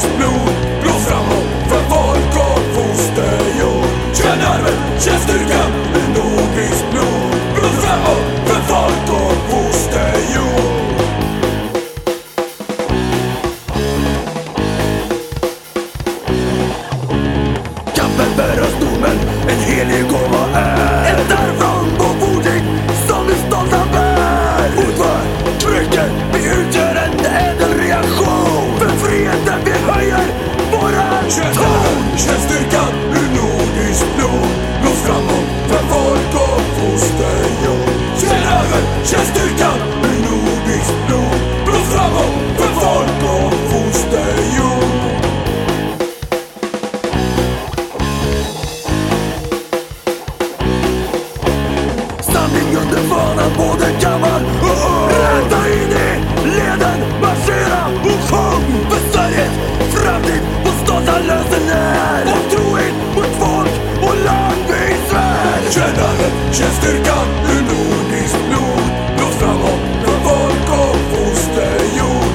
friskt blod Blås framåt för folk och fosterjord. Känn arvet, känn styrkan i nordiskt blod Blås framåt för vår kårfosterjord Kampen berörs nu, nu stramă pe voi Samhället känns styrkan ur nordiskt blod Blås framåt från folk och fosterjord